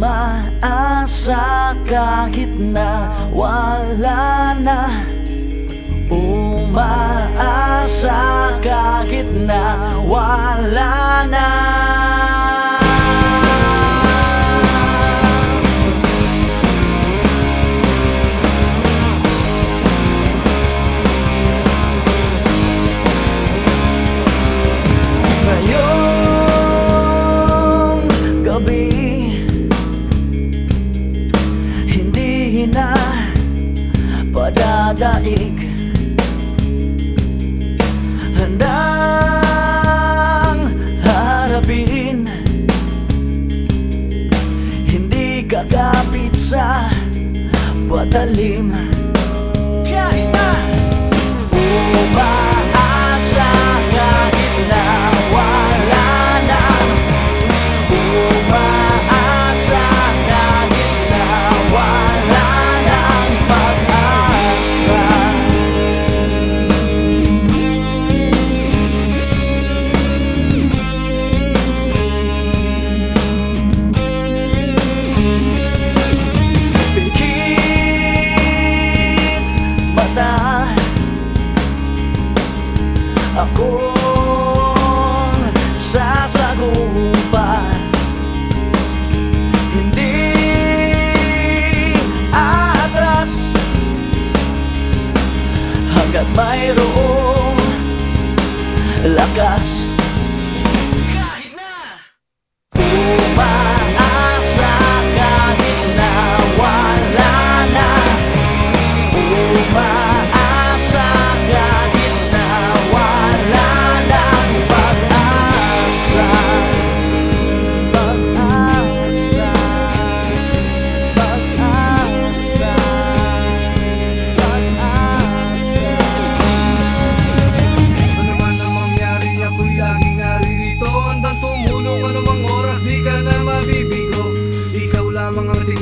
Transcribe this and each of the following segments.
Umaasa kahit na wala na. Umaasa kahit na wala na padadaig Handang harapin. Hindi kakapit sa patalim sasagupan Hindi atras. Hanggat mayroong lakas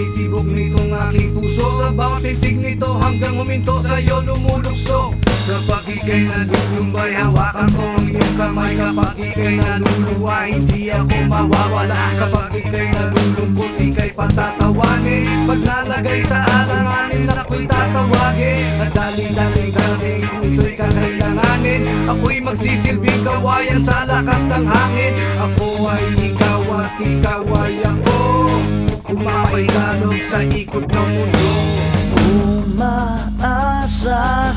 tinitibok nitong aking puso. Sa bawat titig nito hanggang huminto sa'yo lumulukso. Kapag ika'y nalulumbay hawakan ko ang iyong kamay. Kapag ika'y naluluwa hindi ako mawawala. Kapag ika'y nalulungkot ika'y patatawanin. Pag nalagay sa alanganin ako'y tatawagin. At daling-daling dating kung ito'y kakailanganin. Ako'y magsisilbing kawayan sa lakas ng hangin. Ako ay ikaw at ikaw ay ako Umapay ganog sa ikot ng mundo. Umaasa